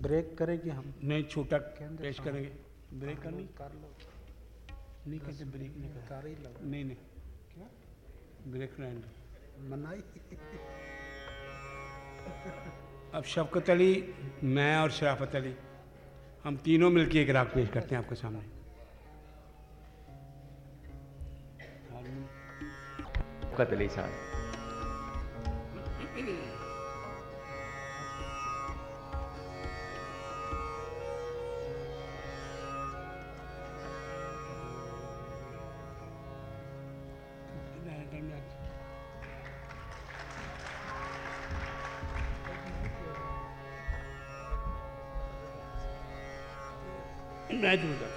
Break करेंगे हम? नहीं छोटा पेश हाँ। करेंगे। ब्रेक करनी? कर लो। नहीं करते ब्रेक नहीं करते। कर ही लो नहीं नहीं। क्या? ब्रेक नहीं मनाई। अब शफकत अली मैं और शराफत अली हम तीनों मिलकर एक राग पेश करते हैं आपके सामने। शफकत अली साहब मैं जुड़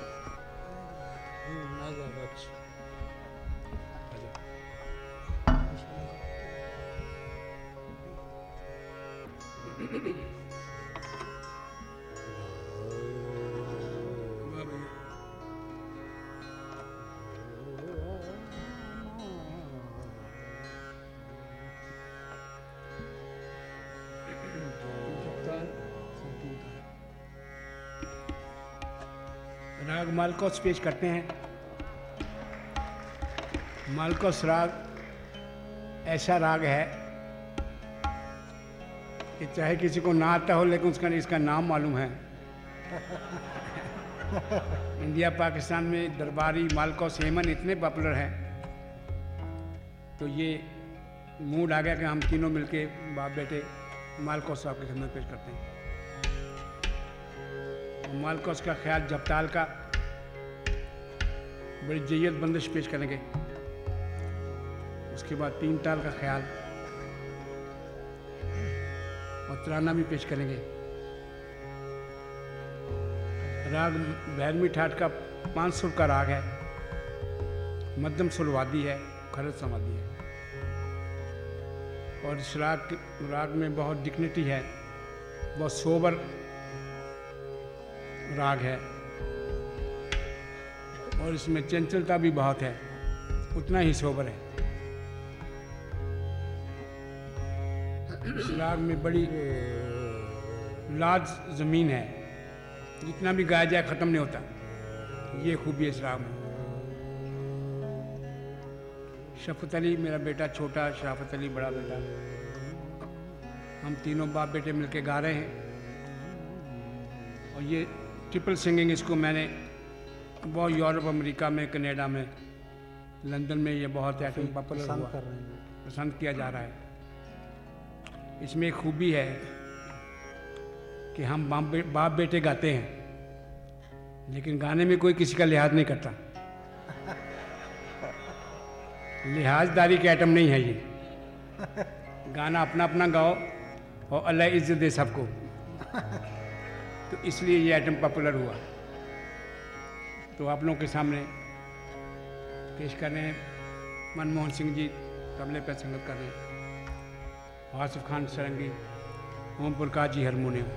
राग मालकोस पेश करते हैं। मालकोस राग, ऐसा राग है कि चाहे किसी को ना आता हो, लेकिन उसका इसका नाम मालूम है। इंडिया, पाकिस्तान में दरबारी मालकोस हेमन इतने पॉपुलर हैं। तो ये मूड आ गया कि हम तीनों मिलके बाप बेटे मालकोस साहब के सामने पेश करते हैं। मालकोस का ख्याल जबताल का बड़ी जैयत बंदिश पेश करेंगे। उसके बाद तीन ताल का ख्याल। और तराना भी पेश करेंगे। राग भैरवी ठाट का पाँच सुर का राग है। मध्यम सुरवादी है खरत समाधि है। और इस राग राग में बहुत डिग्निटी है, बहुत सोबर राग है। और इसमें चंचलता भी बहुत है। उतना ही सोबर है। इस राग में बड़ी लाज ज़मीन है। जितना भी गाया जाए, ख़त्म नहीं होता। ये खूबी इस राग में। शफत अली मेरा बेटा छोटा, शराफत अली बड़ा बेटा। हम तीनों बाप बेटे मिलके गा रहे हैं। और ये ट्रिपल सिंगिंग इसको मैंने बहुत यूरोप अमेरिका में कनाडा में लंदन में ये बहुत आइटम पॉपुलर हुआ। कर रहे हैं पसंद किया जा रहा है। इसमें एक खूबी है कि हम बे, बाप बेटे गाते हैं लेकिन गाने में कोई किसी का लिहाज नहीं करता। लिहाजदारी के आइटम नहीं है ये। गाना अपना अपना गाओ और अल्लाह इज़्ज़त दे सबको। तो इसलिए ये आइटम पॉपुलर हुआ। तो आप लोगों के सामने पेश कर रहे हैं मनमोहन सिंह जी तबले पर संगत कर रहे हैं। आसिफ खान सरंगी ओम प्रकाश जी हारमोनियम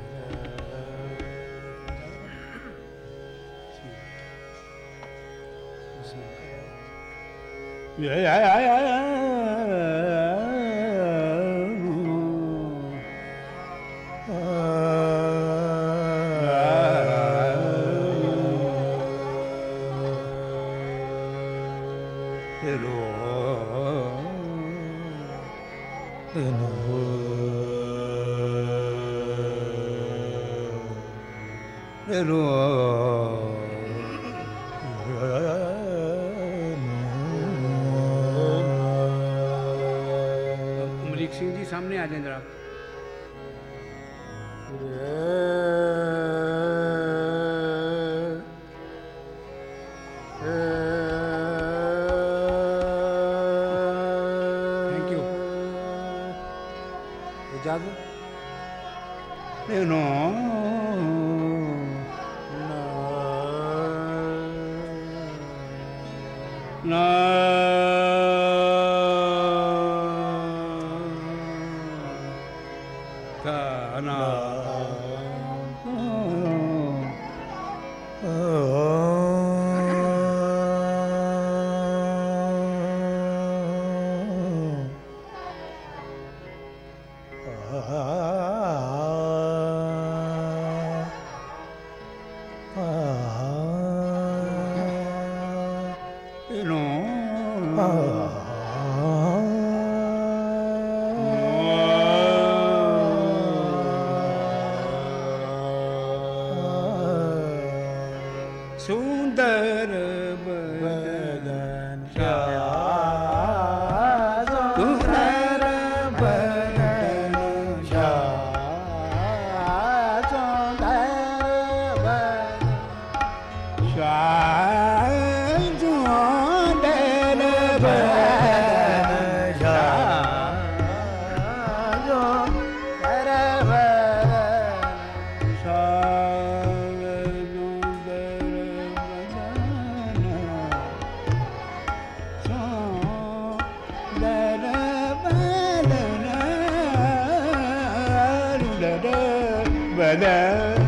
अमरीक सिंह जी सामने आ जाए जरा। da da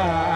ah.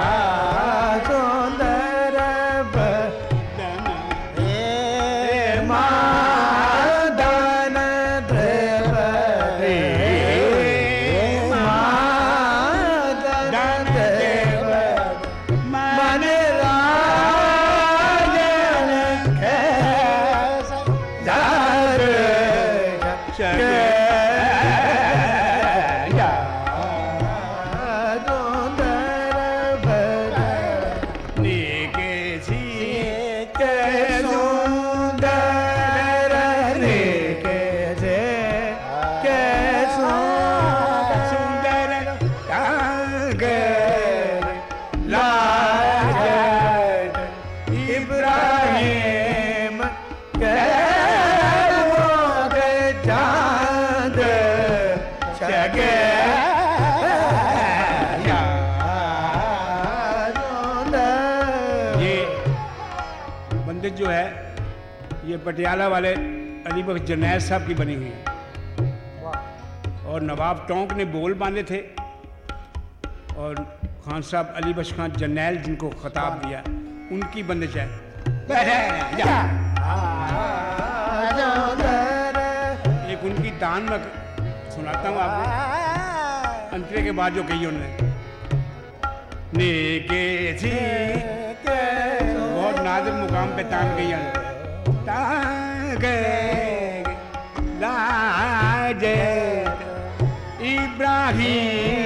बंदिश जो है ये पटियाला वाले अली बख्श जरनैल साहब की बनी हुई है। और नवाब टोंक ने बोल बांधे थे और खान साहब अली बख्श खान जरनैल जिनको खताब दिया उनकी बंदिश है। एक उनकी दान मैं सुनाता हूँ आपको। अंतरे के बाद जो कही उन्होंने। नेके थी बहुत नाजुक मुकाम पे तान गई अंतरे तान गए लाजे इब्राहिम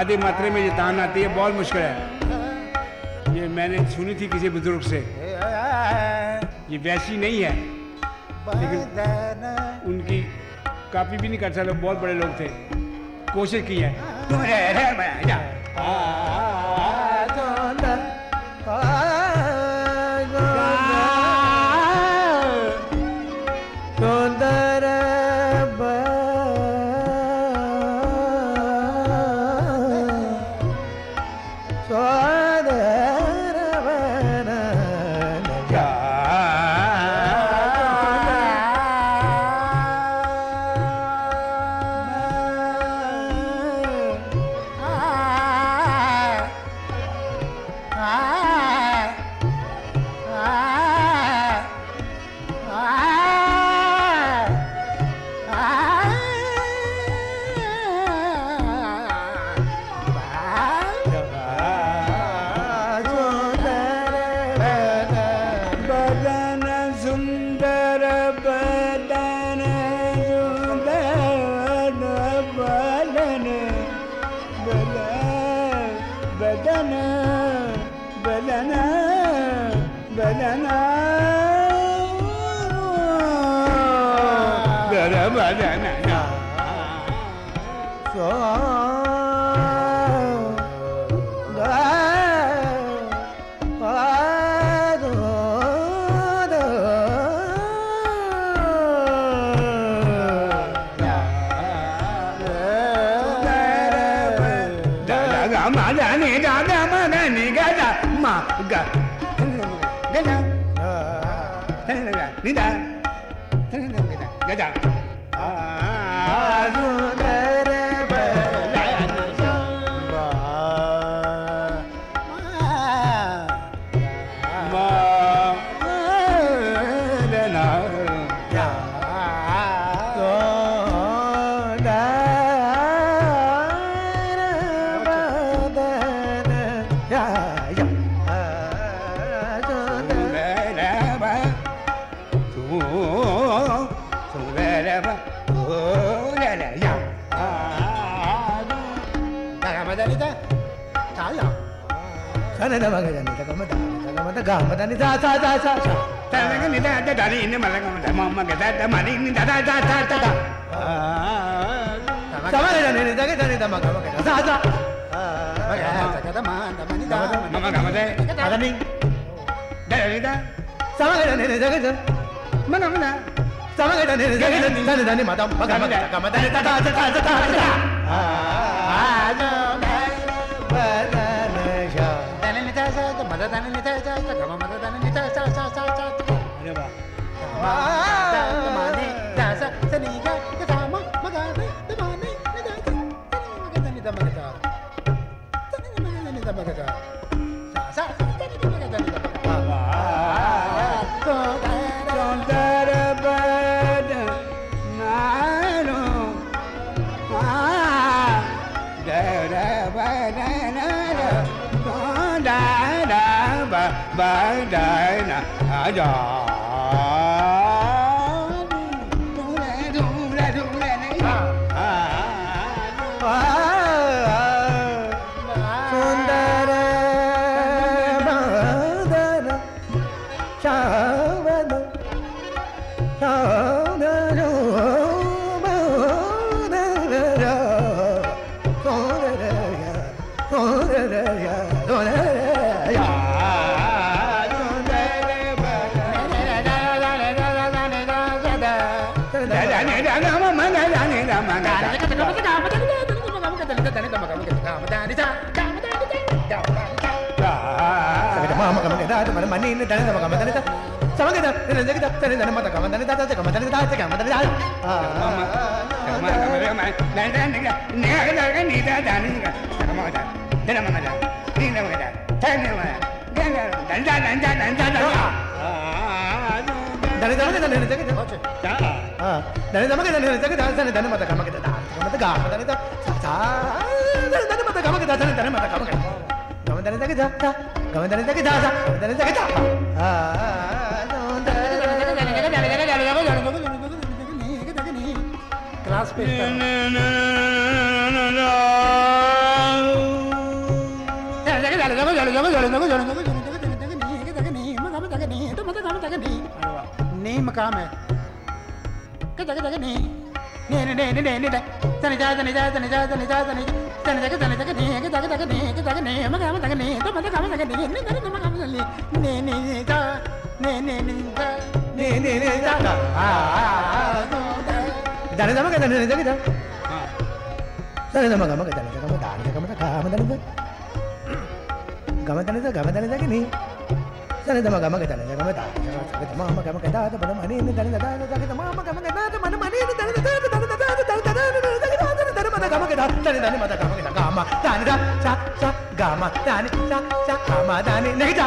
आधे मात्रे में ये तान आती है बहुत मुश्किल है। ये मैंने सुनी थी किसी बुज़ुर्ग से। ये वैसी नहीं है लेकिन उनकी कापी भी नहीं कर सकते बहुत बड़े लोग थे। कोशिश की है। da da ma da ni ga da ma ga. Ga da. Ga ni da. Ga da. Ah, du දාමදනි දාසාදාස තැනක නිදාට දරි ඉන්න මලකමට මම ගෙදරට මරින් දදාදාදාට තමර දනි දගේ දනි තම ගමක දාසා මගහතකද මාන්ද මනි දා මම ගමද අරමි දරිද සමග දනි දගද මනමන සමග දනි දගද දනි දනි මදම් මගම ගම දනි දදාදාදාට ආ ආ ආ दान निता घमा मदा दान निता सा सा सा सा अरे वा 来点儿。Mani ni dan sama kama dan sama kada dan jadi dan dan mata kama dan dan kama dan dan kama dan dan dari sama kada dan jadi dari sama kada dan jadi dan dan mata kama kada dan kama dan kama dan dan sa dan dan mata kama kada dan dan mata kama kada kama dan jadi kama dan jadi kama dan jadi क्लास पे नी मकाम है कदा कदा नी नी नी नी नी नी तने जा तने जा तने जा तने जा तने तने जा तने जा नी कदा कदा नी कदा नी मकाम तक नी तो मत काम तक नी नी नी मकाम नी नी नी नी जा नी नी नी जा नी नी नी जा आ dari sama kada dan jadi dari sama kama kada dan kama dan kama kama dan kama dan kama dan jadi ni dari sama kama kada dan kama dan kama mama kama kada dan mana mani ni dari dan dari mama kama kada dan mana mani ni dari dan dari dari dari dari mana kama kada dari dari mana kama మద గమ గద దాని దాని మద గమ గద గామ దాని దా చ చ గామ దాని చ చ గామ దాని నహి దా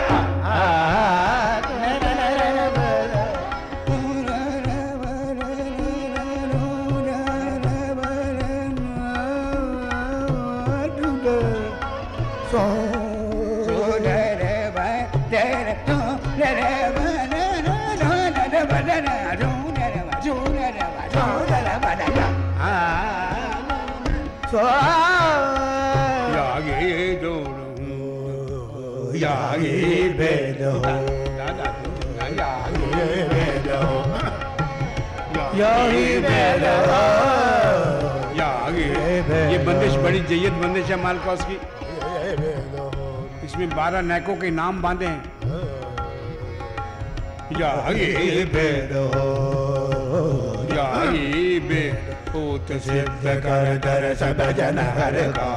배도 यही वेद हो। हो। या भेद बंदिश बड़ी जयद बंदिश है मालकौस की इसमें बारह नायकों के नाम बांधे हैं। या आगे यही हो। या बेद सिद्ध कर दर सब जन हर का।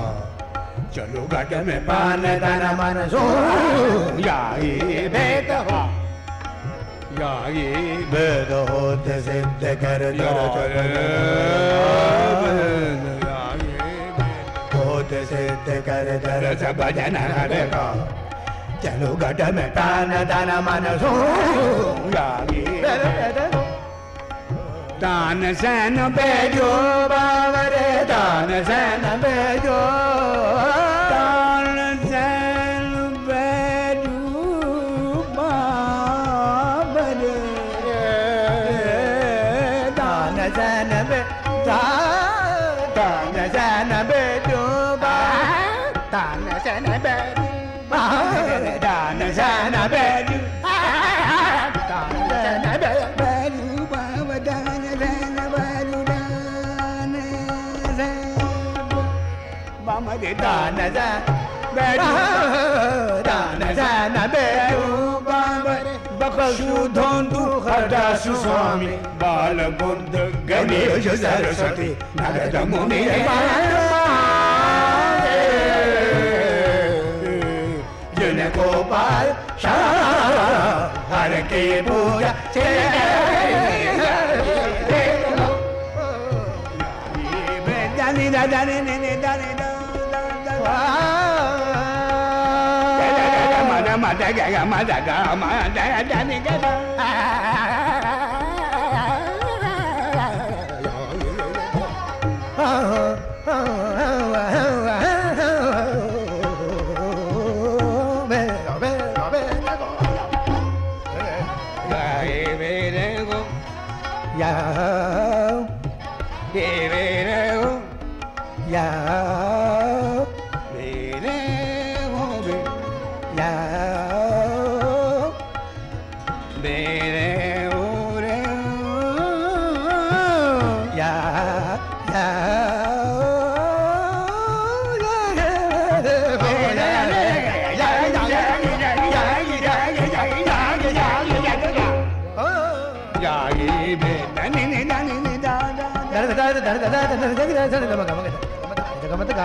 चलो घट में पान तन मन सो यही वेद हो। या आगे वेद होत सिद्ध कर दर होत सिद्ध कर दर सब जन हर का। चलो घट में पान तन मन सो यही तान सैन बेजो बावरे, दान सैन बेजो तान सैन बैजू बाबर दान सैन बे दान सैन बेजो दान सैन बेजो दान सैन बेजो दान सैन दान बखशु धोंदु खदासु स्वामी बाल बुद्ध गणेश सरस्वती नारद मुनि गोपाल हर की पूजा जानी जाने Oh, oh, oh, oh.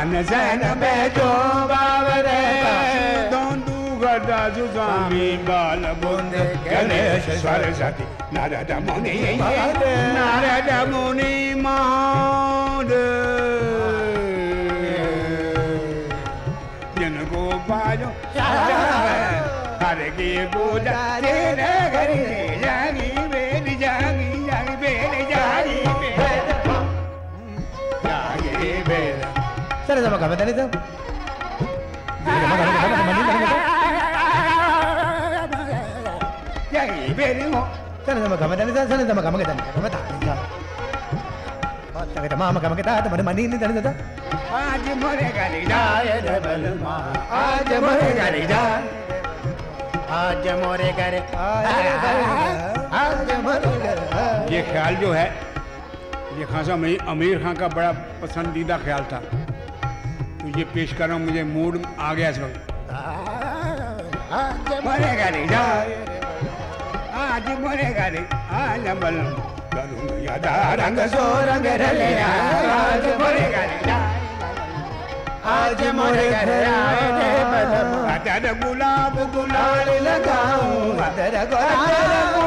तान सन बेजो बावरे। दोंदू गदा स्वामी बाल बुंद गणेश सरस्वती। नारद मुनि नारद मुनि महादेव जिनको पायो हर की पूजा तेरे घर Sana sama kami tadi tuh. जागी बेल हो Sana sama kami tadi tuh. Sana sama kami kita. Kami tak. kita kita mama kami kita teman teman ini tadi tuh. आज मोरे गाली जाए रे बलमा आज मोरे जा. आज मोरे घर आज मोरे घर. ये ख्याल जो है ये खासा मैं आमिर खान का बड़ा पसंदीदा ख्याल था ये पेश कर रहा हूँ मुझे मूड आ गया इस वक्त। आज मोरे गाली आज मोरे गाली आज बल रंग सो रंग रलिया आज मोरे गाली आज मोरे घर आए रे अदर गुलाब गुलाल लाल लगाऊँ अदर गुलाब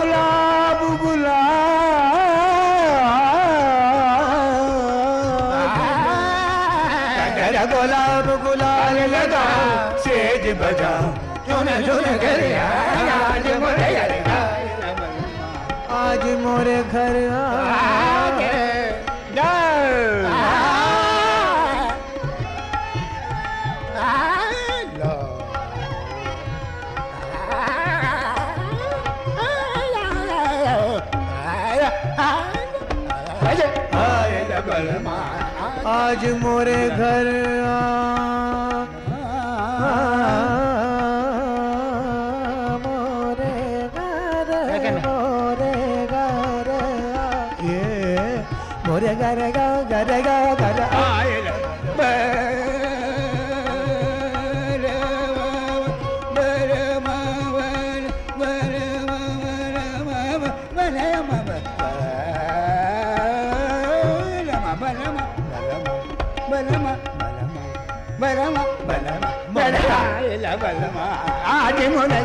घर आके आज मोरे घर आ आज मोने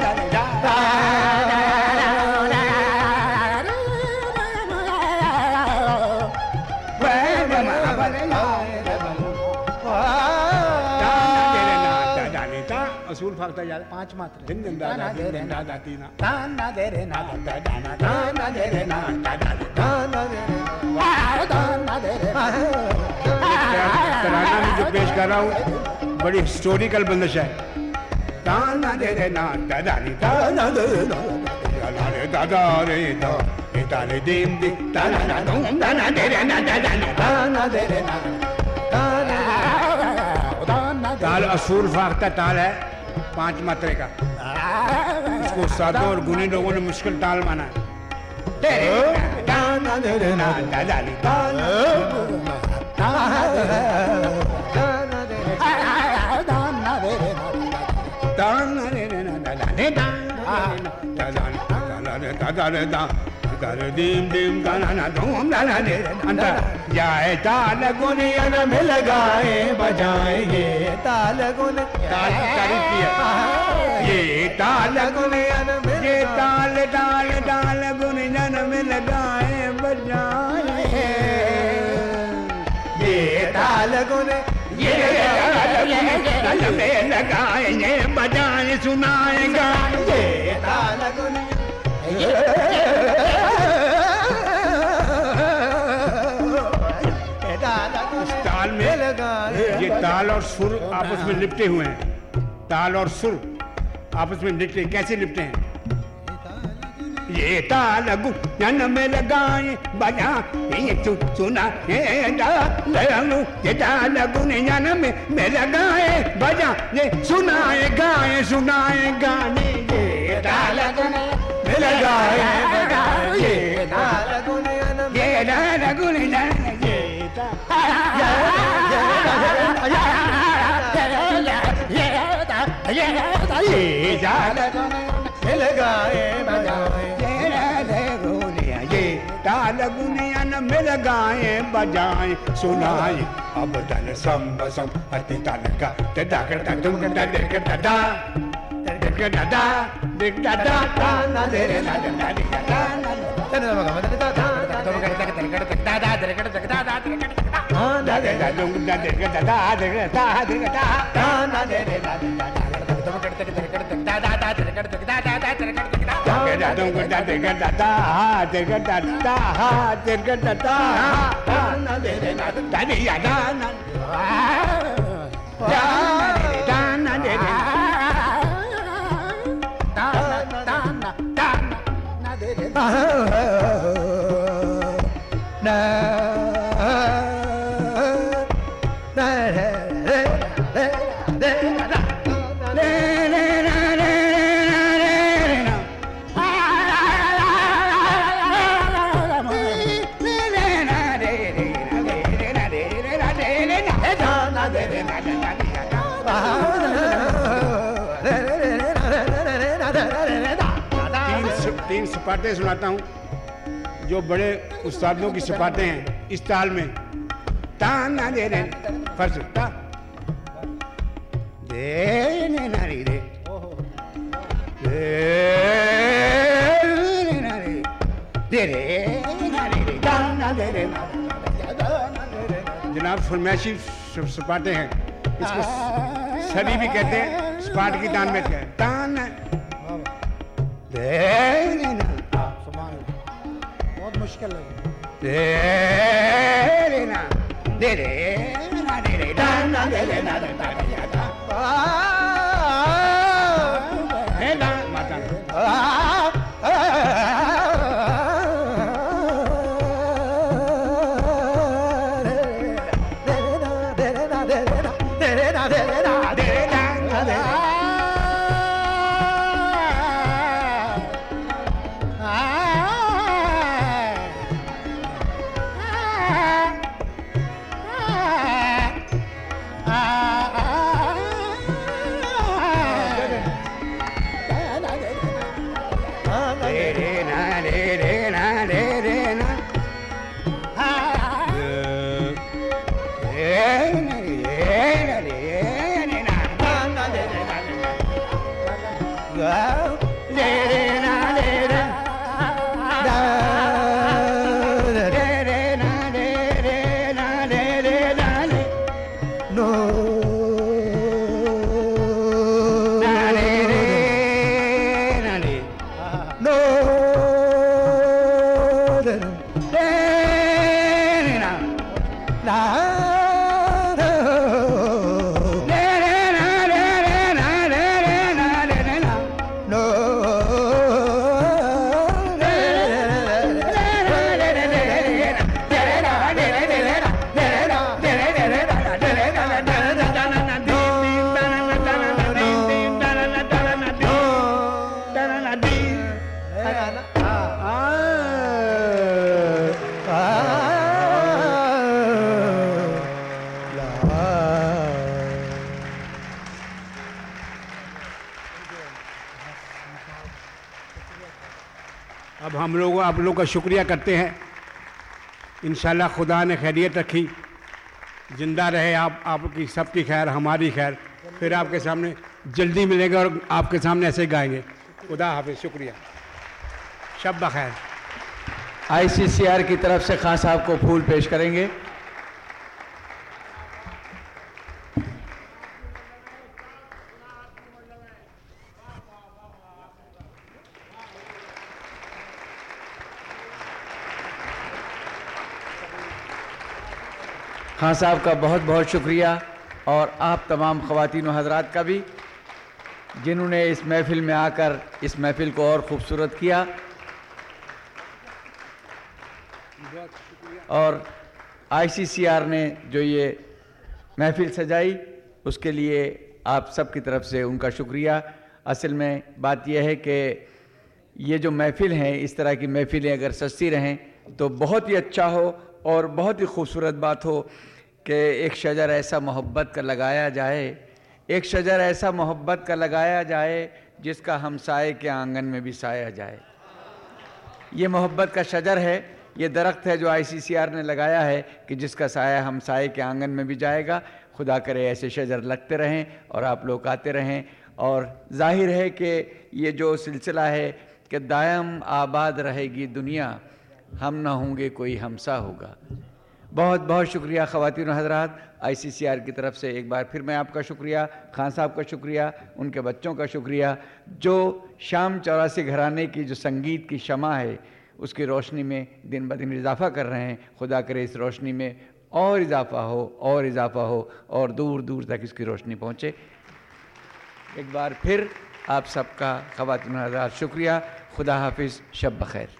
असूल फाकता जा पाँच मात्रा दिन दिन दादा दिन दिन दादा तीना ताना दे रे ना दाना दाना दे रे ना दादा ताना दे रे तराना में जो पेश कर रहा हूँ बड़ी हिस्टोरिकल बंदिश है re na da da ni da na da da da re da da re da ni da ni dim di da na na dum da na de re na da da ni da na de re na da na da na ताल असूर फाख्ता ताल है पाँच मात्रे का इसको साधु और गुनी लोगों ने मुश्किल ताल माना है dim dim ganana dhum ganane anta jaye ताल गुनियन मिल गाए बजाएँगे ताल गुन ताल तारीफ़ ये ताल गुनियन ये ताल डाल डाल गुनियन मिल गाए बजाएँगे ये ताल गुनियन ये ताल लगाएँगे बजाए सुनाएगा ये ताल ताल में लगाए ये ताल और सुर आपस में लिपटे हुए हैं। ताल और सुर आपस में लिपटे कैसे लिपटे हैं? ये तालगु नन में लगाए बजा ये चु सुना ये ताल ये तालगु नन में में लगाए बजा ये सुनाए गाए सुनाए गाने ये तालगु में लगाए बजा ये तालगु ने नन में ये ताल गुन ताल गुनिया न मिल गाए बजाए सुनाए अब तन संब सम अति तन का ते डक डक तुम दा डक दा डक दा दा ता ना दे रे ना ना दे दा ना तने मगा मदन ता ता तुम का डक डक डक दा दा डक डक दा दा डक डक दा दे दा तुम दा दे दा दा दे दा दे दा दा ना दे रे ना दे दा तुम का डक डक डक दा दा दा डक डक दा दा दा डक डक दा तुम का डक डक दा दा हा डक दा दा हा डक दा दा हा ना दे रे ना दा Oh, तीन तीन सपाटे सुनाता हूँ, जो बड़े उस्तादों की सपाटे हैं, इस ताल में। ताना दे, रे, फ़र्ज़, ता। दे, ने, ना, रे दे, ने, ना, रे। दे, रे, ना, रे रे। ताना दे रे। जनाब फरमाइशी सपाटे हैं इसको सभी भी कहते हैं सपाट की दान में क्या तान बहुत मुश्किल लगे दे रे दे दे रे दे दे No. लोग आप लोगों का शुक्रिया करते हैं। इन खुदा ने खैरियत रखी। ज़िंदा रहे आप, आपकी सबकी खैर, हमारी खैर। फिर आपके सामने जल्दी मिलेंगे और आपके सामने ऐसे गाएँगे। खुदा हाफि शुक्रिया। शब बखैर। आईसीसीआर की तरफ़ से खास आपको फूल पेश करेंगे। खान साहब का बहुत बहुत शुक्रिया और आप तमाम ख़वातीन हजरात का भी, जिन्होंने इस महफ़िल में आकर इस महफ़िल को और ख़ूबसूरत किया। और आईसीसीआर ने जो ये महफ़िल सजाई, उसके लिए आप सब की तरफ़ से उनका शुक्रिया। असल में बात यह है कि ये जो महफ़िल हैं, इस तरह की महफ़िलें अगर सस्ती रहें तो बहुत ही अच्छा हो और बहुत ही खूबसूरत बात हो। कि एक शजर ऐसा मोहब्बत का लगाया जाए, एक शजर ऐसा मोहब्बत का लगाया जाए, जिसका हमसाए के आँगन में भी साया जाए। ये मोहब्बत का शजर है, ये दरख्त है जो आईसीसीआर ने लगाया है कि जिसका साया हम साए के आँगन में भी जाएगा। खुदा करे ऐसे शजर लगते रहें और आप लोग आते रहें। और ज़ाहिर है कि ये जो सिलसिला है कि दायम आबाद रहेगी दुनिया, हम ना होंगे कोई हमसा होगा। बहुत बहुत शुक्रिया ख़वातीन हजरात। आईसीसीआर की तरफ़ से एक बार फिर मैं आपका शुक्रिया, खान साहब का शुक्रिया, उनके बच्चों का शुक्रिया। जो शाम चौरासी घराने की जो संगीत की शमा है, उसकी रोशनी में दिन ब दिन इजाफा कर रहे हैं। खुदा करे इस रोशनी में और इजाफा हो, और इजाफा हो, और दूर दूर तक इसकी रोशनी पहुँचे। एक बार फिर आप सबका ख़वातीन हजरात शुक्रिया। खुदा हाफिज़, शब बखैर।